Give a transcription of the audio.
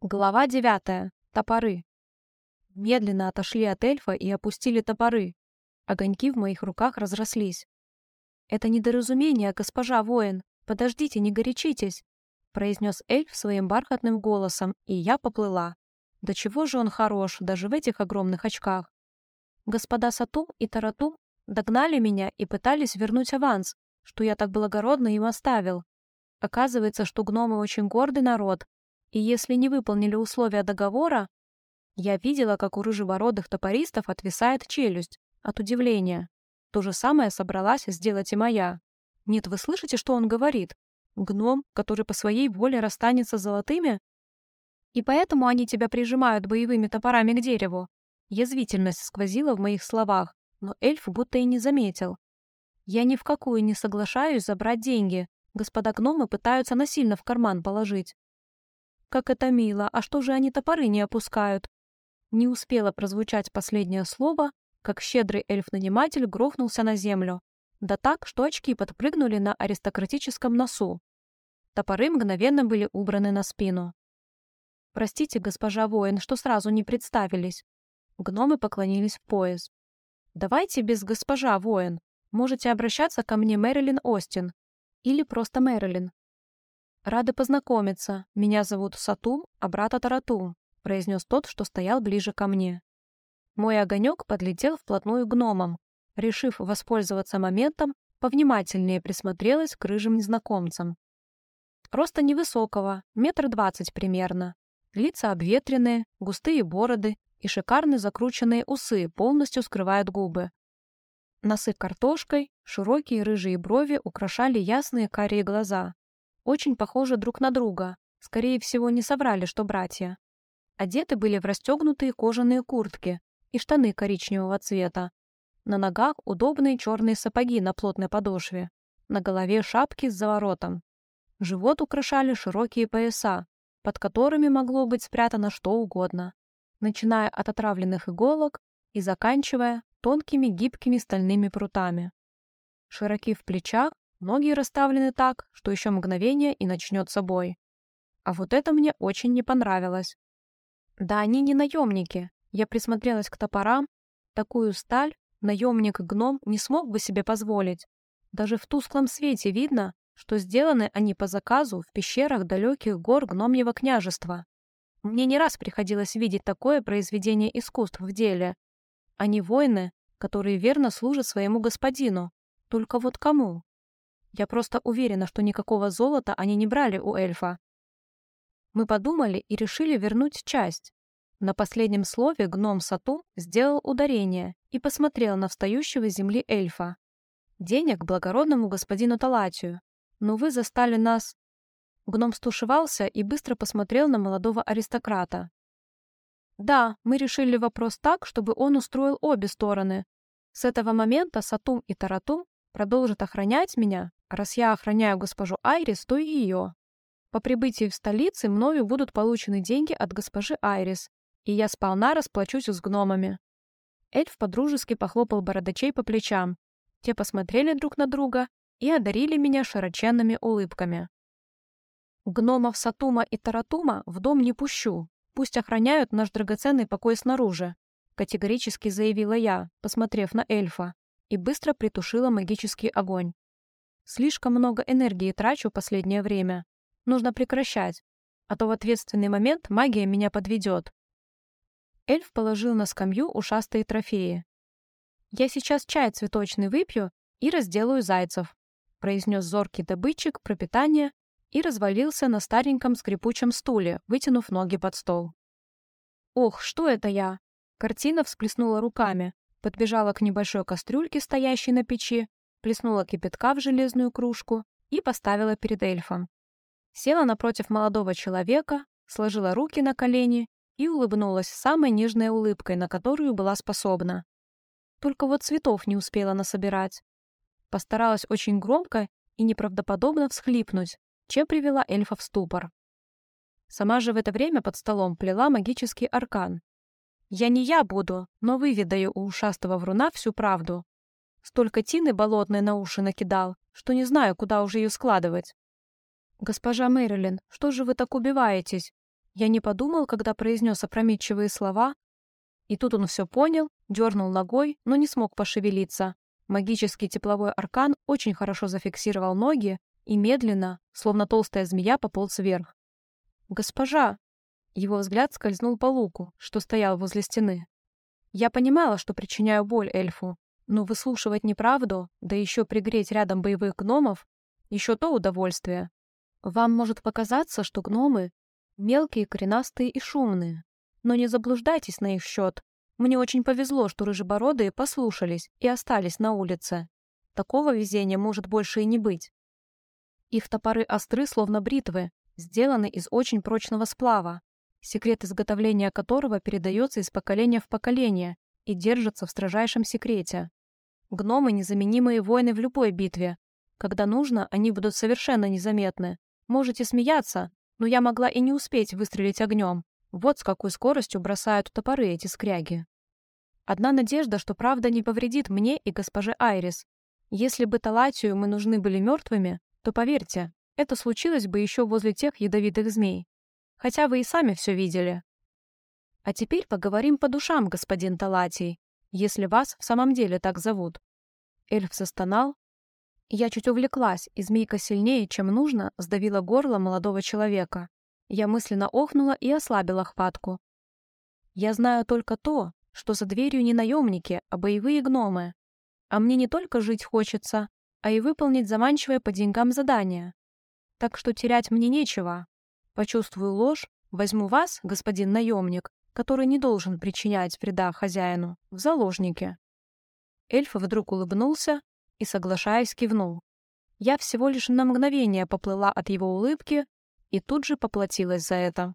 Глава девятая. Топоры. Медленно отошли от эльфа и опустили топоры. Огоньки в моих руках разрослись. «Это недоразумение, госпожа воин. Подождите, не горячитесь», — произнес эльф своим бархатным голосом, и я поплыла. Да чего же он хорош, даже в этих огромных очках. Господа Сатум и Таратум догнали меня и пытались вернуть аванс, что я так благородно им оставил. Оказывается, что гномы очень гордый народ, и если не выполнили условия договора, я видела, как у рыжебородых топористов отвисает челюсть от удивления. То же самое собралась сделать и моя. Нет, вы слышите, что он говорит? Гном, который по своей воле расстанется с золотыми? И поэтому они тебя прижимают боевыми топорами к дереву. Язвительность сквозила в моих словах, но эльф будто и не заметил. Я ни в какую не соглашаюсь забрать деньги. Господа гномы пытаются насильно в карман положить. Как это мило, а что же они топоры не опускают? Не успело прозвучать последнее слово, как щедрый эльф-наниматель грохнулся на землю. Да так, что очки подпрыгнули на аристократическом носу. Топоры мгновенно были убраны на спину. «Простите, госпожа воин, что сразу не представились». Гномы поклонились в пояс. «Давайте без госпожа воин. Можете обращаться ко мне Мэрилин Остин. Или просто Мэрилин. «Рады познакомиться. Меня зовут Сатум, а брата Таратум», — произнес тот, что стоял ближе ко мне. Мой огонек подлетел вплотную к гномам. Решив воспользоваться моментом, повнимательнее присмотрелась к рыжим незнакомцам. Роста невысокого, метр двадцать примерно. Лица обветренные, густые бороды и шикарные закрученные усы полностью скрывают губы. Носы картошкой, широкие рыжие брови украшали ясные карие глаза очень похожи друг на друга. Скорее всего, не соврали, что братья. Одеты были в расстегнутые кожаные куртки и штаны коричневого цвета. На ногах удобные черные сапоги на плотной подошве. На голове шапки с заворотом. Живот украшали широкие пояса, под которыми могло быть спрятано что угодно, начиная от отравленных иголок и заканчивая тонкими гибкими стальными прутами. Широки в плечах Ноги расставлены так, что еще мгновение и начнется бой. А вот это мне очень не понравилось. Да они не наемники. Я присмотрелась к топорам. Такую сталь наемник-гном не смог бы себе позволить. Даже в тусклом свете видно, что сделаны они по заказу в пещерах далеких гор гномьего княжества. Мне не раз приходилось видеть такое произведение искусств в деле. Они воины, которые верно служат своему господину. Только вот кому? Я просто уверена, что никакого золота они не брали у эльфа. Мы подумали и решили вернуть часть. На последнем слове гном Сату сделал ударение и посмотрел на встающего земли эльфа. Денег благородному господину Талатию. Но вы застали нас... Гном стушевался и быстро посмотрел на молодого аристократа. Да, мы решили вопрос так, чтобы он устроил обе стороны. С этого момента Сатум и Таратум продолжат охранять меня, Раз я охраняю госпожу Айрис, то и ее. По прибытии в столице мною будут получены деньги от госпожи Айрис, и я сполна расплачусь с гномами. Эльф подружески похлопал бородачей по плечам. Те посмотрели друг на друга и одарили меня широченными улыбками. Гномов Сатума и Таратума в дом не пущу. Пусть охраняют наш драгоценный покой снаружи, категорически заявила я, посмотрев на эльфа, и быстро притушила магический огонь. Слишком много энергии трачу последнее время. Нужно прекращать, а то в ответственный момент магия меня подведет. Эльф положил на скамью ушастые трофеи. «Я сейчас чай цветочный выпью и разделаю зайцев», произнес зоркий добытчик пропитания и развалился на стареньком скрипучем стуле, вытянув ноги под стол. «Ох, что это я?» Картина всплеснула руками, подбежала к небольшой кастрюльке, стоящей на печи, плеснула кипятка в железную кружку и поставила перед эльфом. Села напротив молодого человека, сложила руки на колени и улыбнулась самой нежной улыбкой, на которую была способна. Только вот цветов не успела насобирать. Постаралась очень громко и неправдоподобно всхлипнуть, чем привела эльфа в ступор. Сама же в это время под столом плела магический аркан. Я не я буду, но выведаю у ушастого вруна всю правду, Столько тины болотной на уши накидал, что не знаю, куда уже ее складывать. «Госпожа Мэрилин, что же вы так убиваетесь? Я не подумал, когда произнес опрометчивые слова, и тут он все понял, дернул ногой, но не смог пошевелиться. Магический тепловой аркан очень хорошо зафиксировал ноги и медленно, словно толстая змея, пополз вверх. «Госпожа!» Его взгляд скользнул по луку, что стоял возле стены. Я понимала, что причиняю боль эльфу, но выслушивать неправду, да еще пригреть рядом боевых гномов, еще то удовольствие. Вам может показаться, что гномы мелкие, коренастые и шумные. Но не заблуждайтесь на их счет. Мне очень повезло, что рыжебородые послушались и остались на улице. Такого везения может больше и не быть. Их топоры остры, словно бритвы, сделаны из очень прочного сплава, секрет изготовления которого передается из поколения в поколение и держится в строжайшем секрете. Гномы — незаменимые воины в любой битве. Когда нужно, они будут совершенно незаметны. Можете смеяться, но я могла и не успеть выстрелить огнем. Вот с какой скоростью бросают топоры эти скряги. Одна надежда, что правда не повредит мне и госпоже Айрис. Если бы Талатию мы нужны были мертвыми, то поверьте, это случилось бы еще возле тех ядовитых змей. Хотя вы и сами все видели. А теперь поговорим по душам, господин Талатий, если вас в самом деле так зовут. Эльф застонал, я чуть увлеклась, и змейка сильнее, чем нужно, сдавила горло молодого человека. Я мысленно охнула и ослабила хватку. Я знаю только то, что за дверью не наемники, а боевые гномы. А мне не только жить хочется, а и выполнить заманчивое по деньгам задание. Так что терять мне нечего. Почувствую ложь, возьму вас, господин наемник, который не должен причинять вреда хозяину, в заложники. Эльф вдруг улыбнулся, и, соглашаясь, кивнул. Я всего лишь на мгновение поплыла от его улыбки и тут же поплатилась за это.